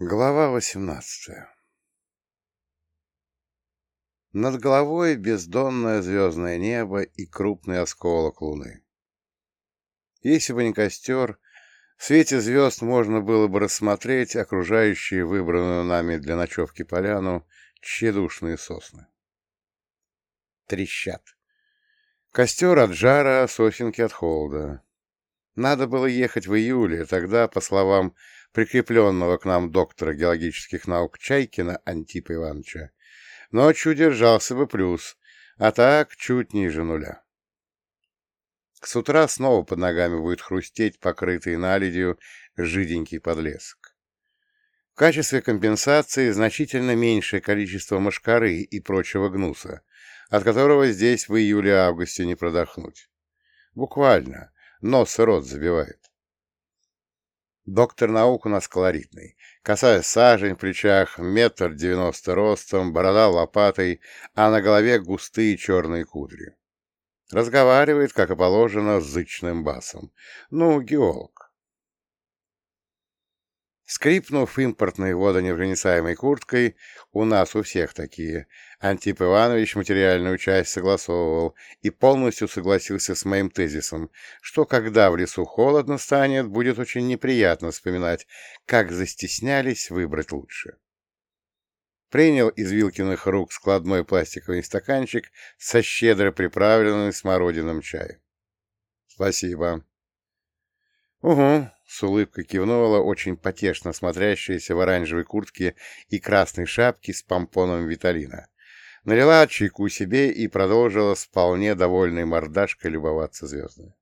Глава восемнадцатая Над головой бездонное звездное небо и крупный осколок луны. Если бы не костер, в свете звезд можно было бы рассмотреть окружающие выбранную нами для ночевки поляну тщедушные сосны. Трещат. Костер от жара, сосенки от холода. Надо было ехать в июле, тогда, по словам прикрепленного к нам доктора геологических наук Чайкина Антипа Ивановича, ночью держался бы плюс, а так чуть ниже нуля. С утра снова под ногами будет хрустеть покрытый наледью жиденький подлесок. В качестве компенсации значительно меньшее количество мошкары и прочего гнуса, от которого здесь в июле-августе не продохнуть. Буквально, нос и рот забивает. Доктор наук у нас колоритный. Косая сажень в плечах, метр девяносто ростом, борода лопатой, а на голове густые черные кудри. Разговаривает, как и положено, с зычным басом. Ну, геолог. Скрипнув импортной водонепроницаемой курткой, у нас у всех такие, Антип Иванович материальную часть согласовывал и полностью согласился с моим тезисом, что когда в лесу холодно станет, будет очень неприятно вспоминать, как застеснялись выбрать лучше. Принял из Вилкиных рук складной пластиковый стаканчик со щедро приправленным смородиным чаем. «Спасибо». «Угу», — с улыбкой кивнула очень потешно смотрящаяся в оранжевой куртке и красной шапке с помпоном Виталина. Налила чайку себе и продолжила с вполне довольной мордашкой любоваться звездами.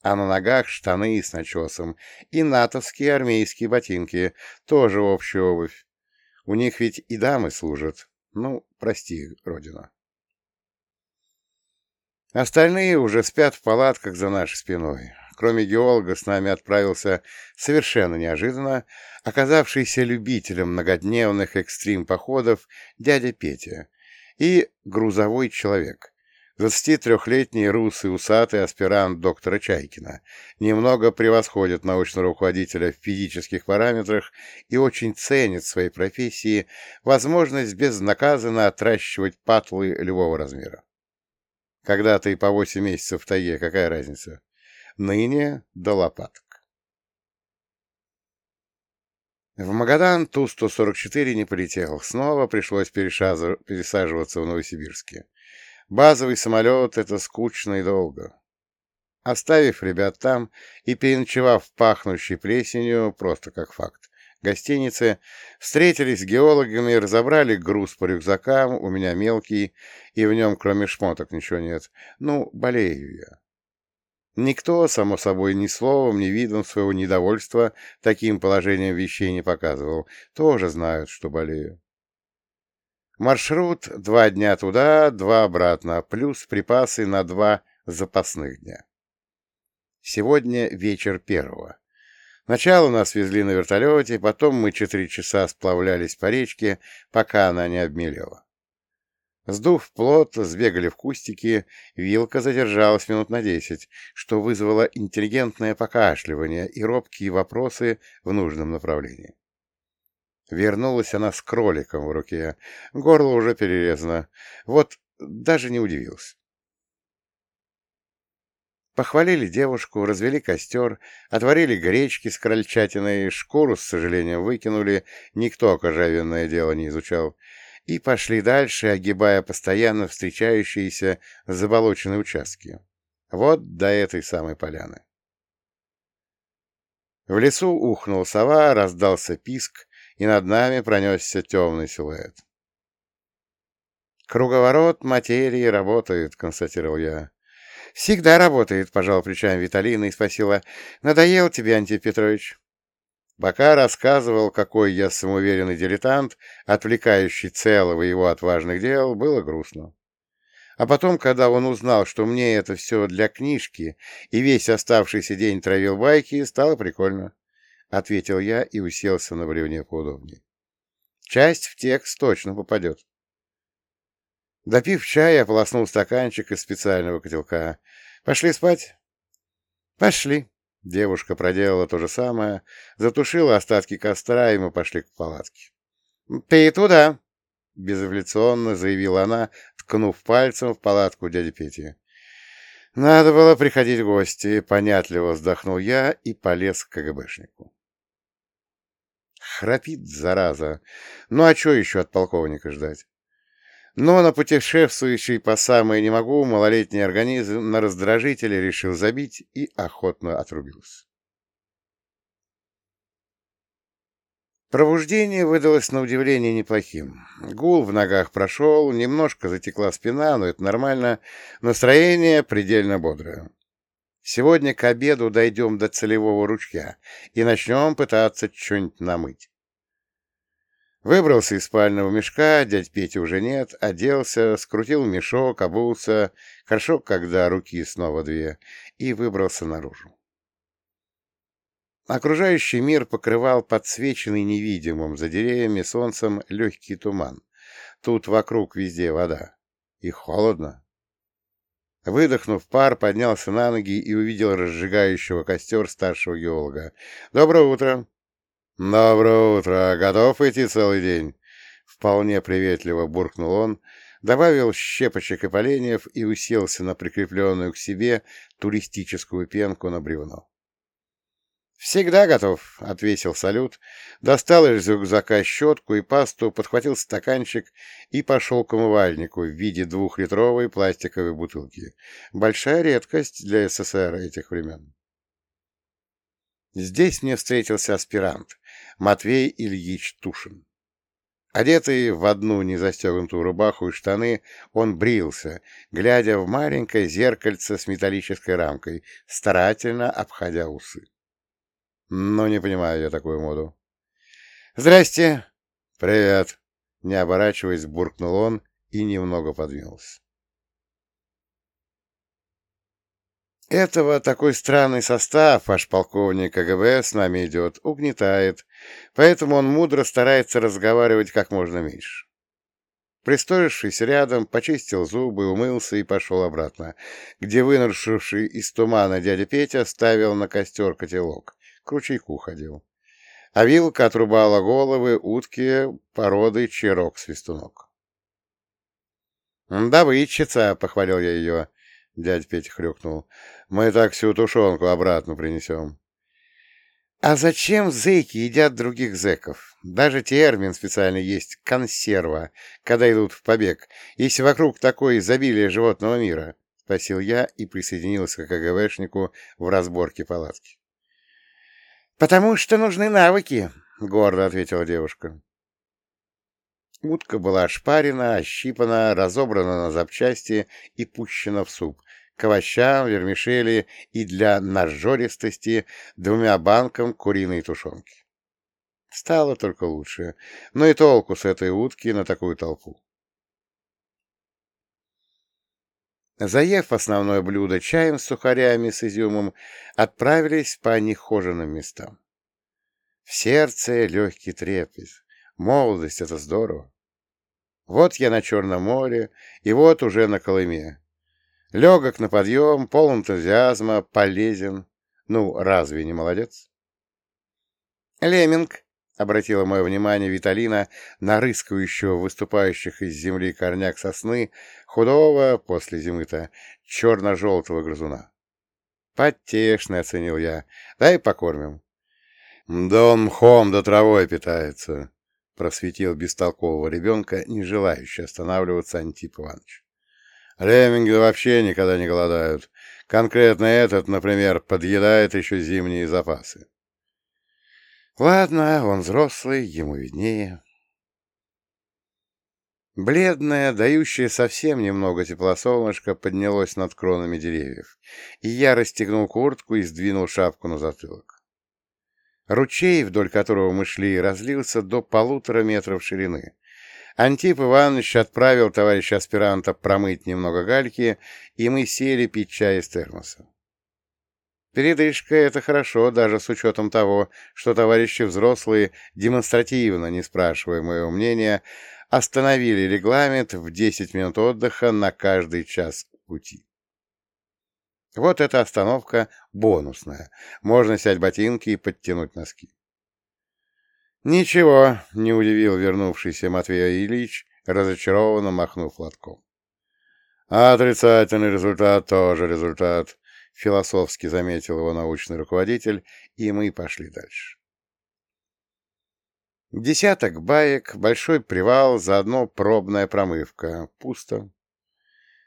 А на ногах штаны с начесом и натовские армейские ботинки, тоже общая обувь. У них ведь и дамы служат. Ну, прости, Родина. Остальные уже спят в палатках за нашей спиной кроме геолога, с нами отправился совершенно неожиданно оказавшийся любителем многодневных экстрим-походов дядя Петя и грузовой человек, 23-летний русый усатый аспирант доктора Чайкина, немного превосходит научного руководителя в физических параметрах и очень ценит в своей профессии возможность безнаказанно отращивать патлы любого размера. Когда-то и по 8 месяцев в тайге, какая разница? Ныне до лопаток. В Магадан Ту-144 не полетел, снова пришлось пересаживаться в Новосибирске. Базовый самолет — это скучно и долго. Оставив ребят там и переночевав пахнущей плесенью, просто как факт, гостинице, встретились с геологами, разобрали груз по рюкзакам, у меня мелкий, и в нем кроме шмоток ничего нет. Ну, болею я. Никто, само собой, ни словом, ни видом своего недовольства таким положением вещей не показывал. Тоже знают, что болею. Маршрут два дня туда, два обратно, плюс припасы на два запасных дня. Сегодня вечер первого. Начало нас везли на вертолете, потом мы четыре часа сплавлялись по речке, пока она не обмелела. Сдув плот, сбегали в кустики, вилка задержалась минут на десять, что вызвало интеллигентное покашливание и робкие вопросы в нужном направлении. Вернулась она с кроликом в руке, горло уже перерезано. Вот даже не удивился. Похвалили девушку, развели костер, отварили гречки с крольчатиной, шкуру, с сожалением, выкинули, никто кожевенное дело не изучал — и пошли дальше, огибая постоянно встречающиеся заболоченные участки. Вот до этой самой поляны. В лесу ухнул сова, раздался писк, и над нами пронесся темный силуэт. «Круговорот материи работает», — констатировал я. «Всегда работает», — пожал плечами Виталина и спросила. «Надоел тебе, Антип Петрович?» Пока рассказывал, какой я самоуверенный дилетант, отвлекающий целого его от важных дел, было грустно. А потом, когда он узнал, что мне это все для книжки, и весь оставшийся день травил байки, стало прикольно. Ответил я и уселся на бревне поудобнее. Часть в текст точно попадет. Допив чая, ополоснул стаканчик из специального котелка. «Пошли спать?» «Пошли», Девушка проделала то же самое, затушила остатки костра, и мы пошли к палатке. «Ты туда!» — безавляционно заявила она, ткнув пальцем в палатку дяди Пети. «Надо было приходить в гости», — понятливо вздохнул я и полез к КГБшнику. Храпит, зараза. Ну а что еще от полковника ждать? Но на путешествующий по самое не могу малолетний организм на раздражителе решил забить и охотно отрубился. Пробуждение выдалось на удивление неплохим. Гул в ногах прошел, немножко затекла спина, но это нормально. Настроение предельно бодрое. Сегодня к обеду дойдем до целевого ручья и начнем пытаться что-нибудь намыть. Выбрался из спального мешка, дядь Пети уже нет, оделся, скрутил мешок, обулся, хорошо, когда руки снова две, и выбрался наружу. Окружающий мир покрывал подсвеченный невидимым за деревьями солнцем легкий туман. Тут вокруг везде вода. И холодно. Выдохнув пар, поднялся на ноги и увидел разжигающего костер старшего геолога. «Доброе утро!» «Доброе утро! Готов идти целый день?» Вполне приветливо буркнул он, добавил щепочек и поленьев и уселся на прикрепленную к себе туристическую пенку на бревно. «Всегда готов», — отвесил салют, достал из рюкзака щетку и пасту, подхватил стаканчик и пошел к умывальнику в виде двухлитровой пластиковой бутылки. Большая редкость для СССР этих времен. Здесь мне встретился аспирант, Матвей Ильич Тушин. Одетый в одну незастегнутую рубаху и штаны, он брился, глядя в маленькое зеркальце с металлической рамкой, старательно обходя усы. Но не понимаю я такую моду. «Здрасте!» «Привет!» Не оборачиваясь, буркнул он и немного подвинулся. Этого такой странный состав, ваш полковник КГБ с нами идет, угнетает, поэтому он мудро старается разговаривать как можно меньше. Пристоившись рядом, почистил зубы, умылся и пошел обратно, где выныршивший из тумана дядя Петя ставил на костер котелок, к ручейку ходил. А вилка отрубала головы утки породы черок-свистунок. «Добытчица!» — похвалил я ее. Дядь Петя хрюкнул. Мы так всю тушенку обратно принесем. А зачем зэки едят других зэков? Даже термин специально есть — консерва, когда идут в побег, если вокруг такое изобилие животного мира, — спросил я и присоединился к КГБшнику в разборке палатки. — Потому что нужны навыки, — гордо ответила девушка. Утка была ошпарена, ощипана, разобрана на запчасти и пущена в суп, к овощам, вермишели и для нажористости двумя банкам куриной тушенки. Стало только лучше, но и толку с этой утки на такую толпу. Заев основное блюдо чаем с сухарями с изюмом, отправились по нехоженным местам. В сердце легкий трепет. Молодость — это здорово. Вот я на Черном море, и вот уже на Колыме. Легок на подъем, полон энтузиазма, полезен. Ну, разве не молодец? Леминг, — обратила мое внимание Виталина на рыскающего выступающих из земли корняк сосны, худого, после зимы-то, черно-желтого грызуна. Потешно оценил я. Дай покормим. Да он мхом да травой питается, — просветил бестолкового ребенка, не желающий останавливаться Антип Иванович. Лемминги вообще никогда не голодают. Конкретно этот, например, подъедает еще зимние запасы. Ладно, он взрослый, ему виднее. Бледное, дающее совсем немного тепла солнышко поднялось над кронами деревьев, и я расстегнул куртку и сдвинул шапку на затылок. Ручей, вдоль которого мы шли, разлился до полутора метров ширины, Антип Иванович отправил товарища аспиранта промыть немного гальки, и мы сели пить чай из термоса. Передышка — это хорошо, даже с учетом того, что товарищи взрослые, демонстративно, не спрашивая моего мнения, остановили регламент в 10 минут отдыха на каждый час пути. Вот эта остановка бонусная. Можно снять ботинки и подтянуть носки. Ничего, не удивил вернувшийся Матвей Ильич, разочарованно махнув лотком. отрицательный результат тоже результат, философски заметил его научный руководитель, и мы пошли дальше. Десяток баек, большой привал, заодно пробная промывка. Пусто.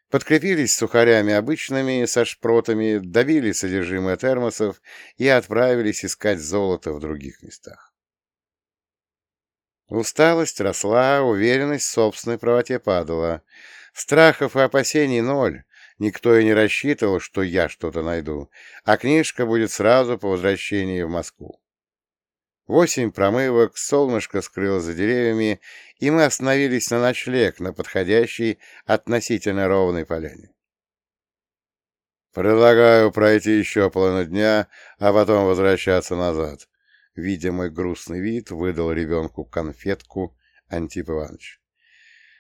Подкрепились сухарями обычными, со шпротами, добили содержимое термосов и отправились искать золото в других местах. Усталость росла, уверенность в собственной правоте падала. Страхов и опасений ноль. Никто и не рассчитывал, что я что-то найду, а книжка будет сразу по возвращении в Москву. Восемь промывок, солнышко скрылось за деревьями, и мы остановились на ночлег на подходящей относительно ровной поляне. «Предлагаю пройти еще половину дня, а потом возвращаться назад», видя мой грустный вид, выдал ребенку конфетку Антип Иванович.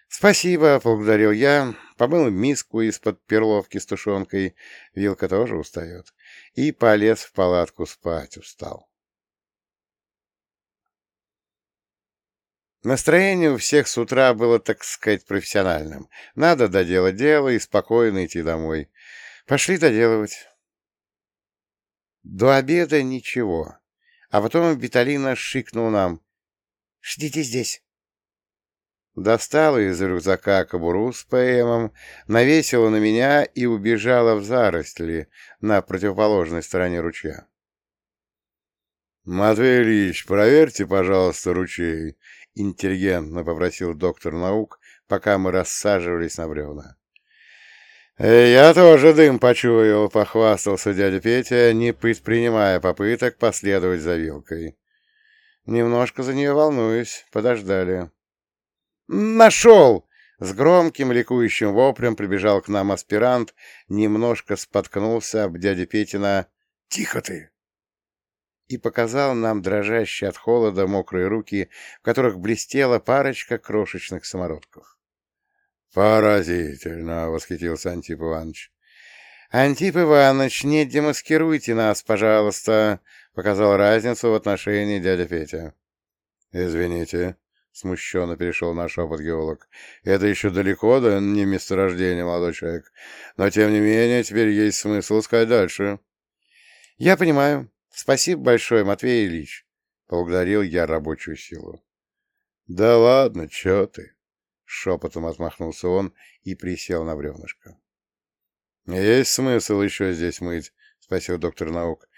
«Спасибо», — поблагодарил я, помыл миску из-под перловки с тушенкой, вилка тоже устает, и полез в палатку спать устал. Настроение у всех с утра было, так сказать, профессиональным. Надо доделать дело и спокойно идти домой. Пошли доделывать. До обеда ничего. А потом Виталина шикнул нам. «Ждите здесь». Достала из рюкзака кобуру с ПМом, навесила на меня и убежала в заросли на противоположной стороне ручья. «Матвей Ильич, проверьте, пожалуйста, ручей», — интеллигентно попросил доктор наук, пока мы рассаживались на бревна. «Э, «Я тоже дым почуял», — похвастался дядя Петя, не предпринимая попыток последовать за вилкой. «Немножко за нее волнуюсь. Подождали». «Нашел!» С громким ликующим воплем прибежал к нам аспирант, немножко споткнулся об дядя Петина «Тихо ты!» И показал нам дрожащие от холода мокрые руки, в которых блестела парочка крошечных самородков. «Поразительно!» — восхитился Антип Иванович. «Антип Иванович, не демаскируйте нас, пожалуйста!» — показал разницу в отношении дядя Петя. «Извините», — смущенно перешел наш опыт геолог. «Это еще далеко до не месторождения, молодой человек. Но, тем не менее, теперь есть смысл искать дальше». «Я понимаю. Спасибо большое, Матвей Ильич», — поблагодарил я рабочую силу. «Да ладно, чё ты?» Шепотом отмахнулся он и присел на бревнышко. «Есть смысл еще здесь мыть?» — спросил доктор наук.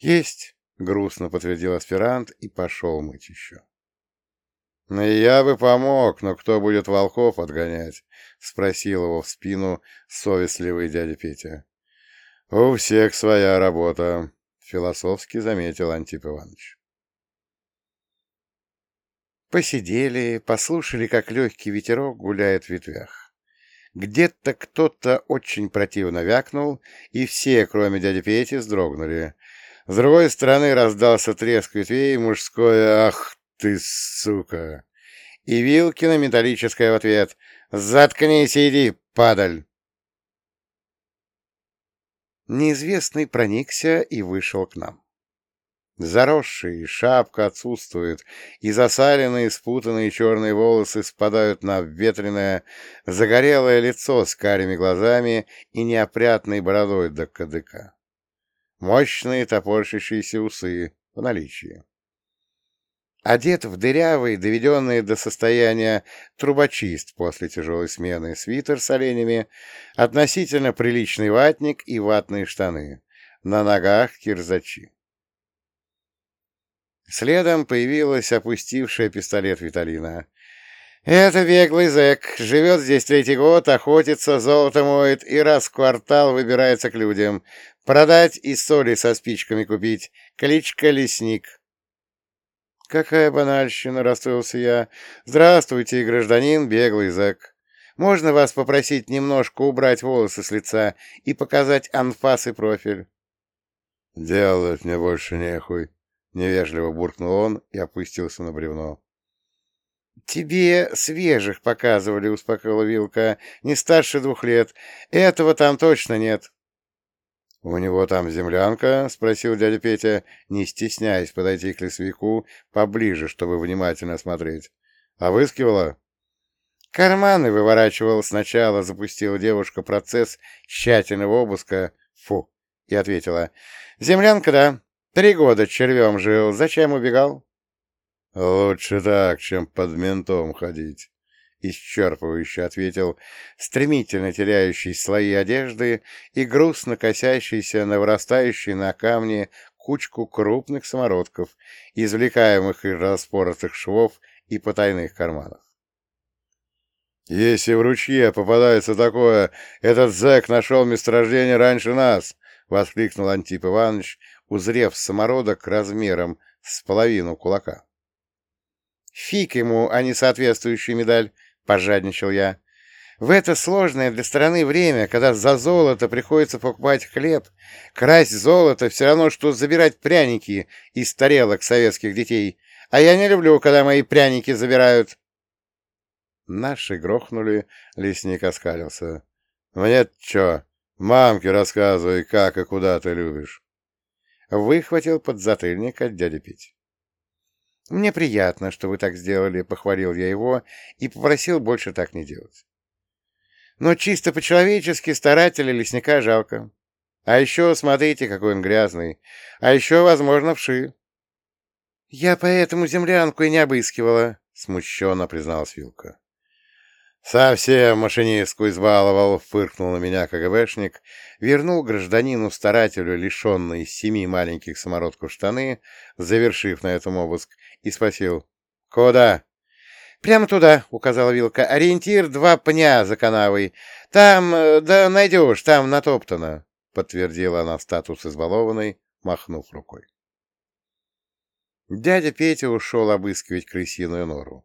«Есть», — грустно подтвердил аспирант и пошел мыть еще. «Я бы помог, но кто будет волков отгонять?» — спросил его в спину совестливый дядя Петя. «У всех своя работа», — философски заметил Антип Иванович. Посидели, послушали, как легкий ветерок гуляет в ветвях. Где-то кто-то очень противно вякнул, и все, кроме дяди Пети, вздрогнули. С другой стороны раздался треск ветвей мужское «Ах ты, сука!» И Вилкина металлическое в ответ «Заткнись и иди, падаль!» Неизвестный проникся и вышел к нам. Заросший, шапка отсутствует, и засаленные, спутанные черные волосы спадают на ветреное, загорелое лицо с карими глазами и неопрятной бородой до кадыка. Мощные топорщащиеся усы в наличии. Одет в дырявый, доведенный до состояния трубочист после тяжелой смены, свитер с оленями, относительно приличный ватник и ватные штаны. На ногах кирзачи. Следом появилась опустившая пистолет Виталина. «Это беглый зэк. Живет здесь третий год, охотится, золото моет и раз в квартал выбирается к людям. Продать и соли со спичками купить. Кличка Лесник». «Какая банальщина!» — расстроился я. «Здравствуйте, гражданин беглый зэк. Можно вас попросить немножко убрать волосы с лица и показать анфас и профиль?» «Делать мне больше нехуй», Невежливо буркнул он и опустился на бревно. «Тебе свежих показывали», — успокоила Вилка. «Не старше двух лет. Этого там точно нет». «У него там землянка?» — спросил дядя Петя, не стесняясь подойти к лесовику поближе, чтобы внимательно смотреть. «Обыскивала?» «Карманы выворачивал сначала», — запустила девушка процесс тщательного обыска. «Фу!» — и ответила. «Землянка, да. Три года червем жил. Зачем убегал?» «Лучше так, чем под ментом ходить». — исчерпывающе ответил стремительно теряющий слои одежды и грустно косящийся на вырастающий на камне кучку крупных самородков, извлекаемых из распоротых швов и потайных карманов. «Если в ручье попадается такое, этот зэк нашел месторождение раньше нас!» — воскликнул Антип Иванович, узрев самородок размером с половину кулака. «Фиг ему, а не соответствующую медаль!» — пожадничал я. В это сложное для страны время, когда за золото приходится покупать хлеб, красть золото все равно, что забирать пряники из тарелок советских детей. А я не люблю, когда мои пряники забирают. Наши грохнули, лесник оскалился. мне чё, мамке рассказывай, как и куда ты любишь. Выхватил подзатыльник от дяди Петь. «Мне приятно, что вы так сделали», — похвалил я его и попросил больше так не делать. «Но чисто по-человечески старателя лесника жалко. А еще смотрите, какой он грязный. А еще, возможно, вши». «Я поэтому землянку и не обыскивала», — смущенно призналась Вилка. «Совсем машинистку избаловал», — фыркнул на меня КГБшник, вернул гражданину-старателю лишенные семи маленьких самородков штаны, завершив на этом обыск, и спросил «Куда?» «Прямо туда», — указала Вилка. «Ориентир два пня за канавой. Там, э, да найдешь, там натоптано», — подтвердила она статус избалованной, махнув рукой. Дядя Петя ушел обыскивать крысиную нору.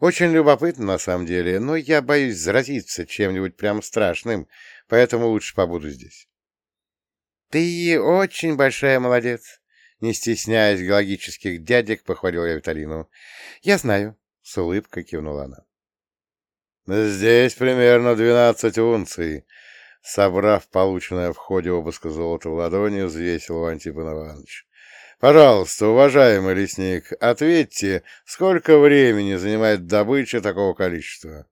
Очень любопытно, на самом деле, но я боюсь заразиться чем-нибудь прям страшным, поэтому лучше побуду здесь. — Ты очень большая молодец, — не стесняясь логических дядек, похвалил я Виталину. — Я знаю, — с улыбкой кивнула она. — Здесь примерно двенадцать унций. Собрав полученное в ходе обыска золото в ладони, взвесил Антипан Иванович. Пожалуйста, уважаемый лесник, ответьте, сколько времени занимает добыча такого количества?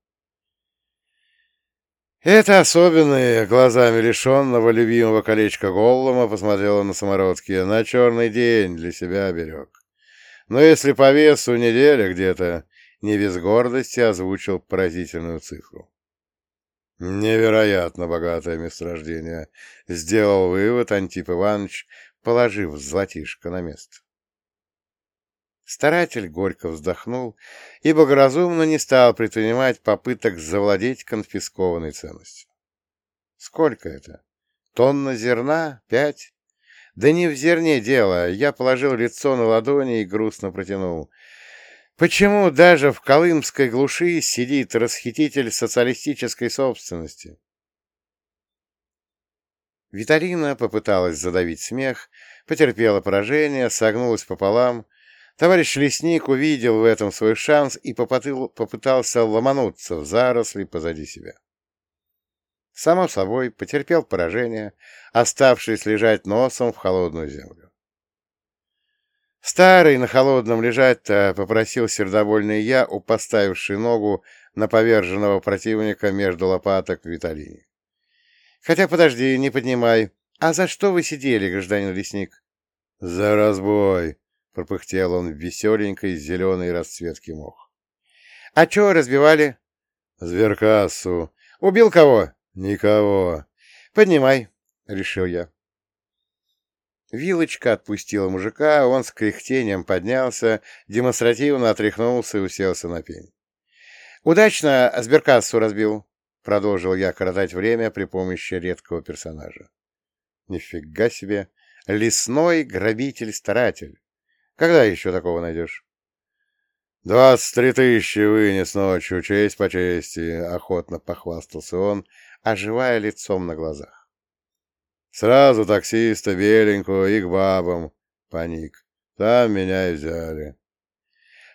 Это особенные, глазами лишенного любимого колечка Голлума, посмотрела на самородки, на черный день для себя берег. Но если по весу неделя где-то, не без гордости озвучил поразительную цифру. Невероятно богатое месторождение, сделал вывод Антип Иванович, положив золотишко на место. Старатель горько вздохнул и благоразумно не стал предпринимать попыток завладеть конфискованной ценностью. Сколько это? Тонна зерна? Пять? Да не в зерне дело. Я положил лицо на ладони и грустно протянул. Почему даже в колымской глуши сидит расхититель социалистической собственности? Виталина попыталась задавить смех, потерпела поражение, согнулась пополам. Товарищ лесник увидел в этом свой шанс и попытал, попытался ломануться в заросли позади себя. Само собой, потерпел поражение, оставшись лежать носом в холодную землю. Старый на холодном лежать-то попросил сердобольный я, у поставивший ногу на поверженного противника между лопаток в Виталине. Хотя, подожди, не поднимай. А за что вы сидели, гражданин лесник? — За разбой, — пропыхтел он в веселенькой зеленой расцветке мох. — А чего разбивали? — Зверкассу. — Убил кого? — Никого. — Поднимай, — решил я. Вилочка отпустила мужика, он с кряхтением поднялся, демонстративно отряхнулся и уселся на пень. — Удачно сберкассу разбил, Продолжил я коротать время при помощи редкого персонажа. Нифига себе! Лесной грабитель-старатель. Когда еще такого найдешь? «Двадцать три тысячи вынес ночью, честь по чести», — охотно похвастался он, оживая лицом на глазах. «Сразу таксиста беленького и к бабам», — паник. «Там меня и взяли».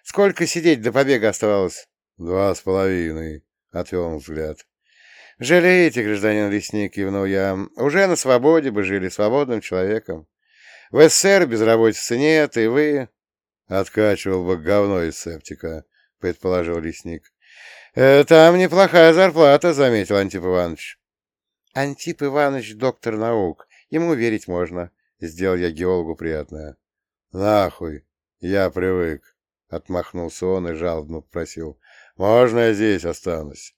«Сколько сидеть до побега оставалось?» «Два с половиной», — отвел он взгляд. «Жалеете, гражданин лесник», — кивнул я. «Уже на свободе бы жили свободным человеком. В СССР безработицы нет, и вы...» «Откачивал бы говно из септика», — предположил лесник. «Э, «Там неплохая зарплата», — заметил Антип Иванович. «Антип Иванович — доктор наук. Ему верить можно», — сделал я геологу приятное. «Нахуй, я привык», — отмахнулся он и жалобно попросил. «Можно я здесь останусь?»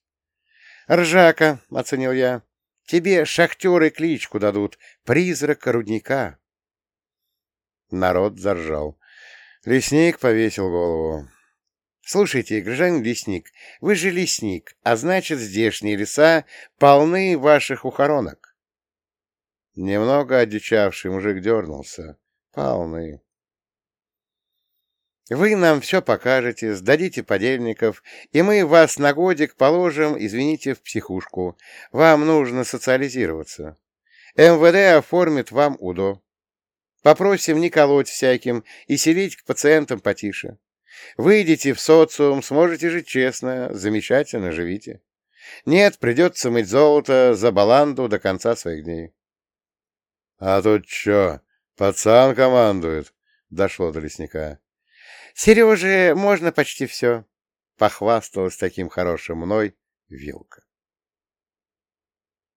«Ржака», — оценил я. «Тебе шахтеры кличку дадут. Призрак рудника». Народ заржал. Лесник повесил голову. «Слушайте, гражданин лесник, вы же лесник, а значит, здешние леса полны ваших ухоронок». Немного одичавший мужик дернулся. «Полны». Вы нам все покажете, сдадите подельников, и мы вас на годик положим, извините, в психушку. Вам нужно социализироваться. МВД оформит вам УДО. Попросим не колоть всяким и селить к пациентам потише. Выйдете в социум, сможете жить честно, замечательно живите. Нет, придется мыть золото за баланду до конца своих дней. — А тут что, пацан командует? — дошло до лесника. Сереже можно почти все, — похвасталась таким хорошим мной Вилка.